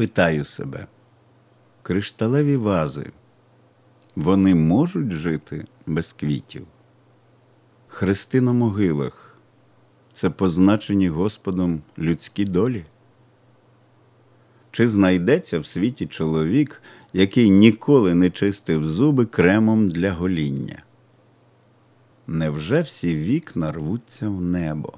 питаю себе, кришталеві вази, вони можуть жити без квітів? Хрести на могилах це позначені Господом людські долі? Чи знайдеться в світі чоловік, який ніколи не чистив зуби кремом для гоління? Невже всі вікна рвуться в небо?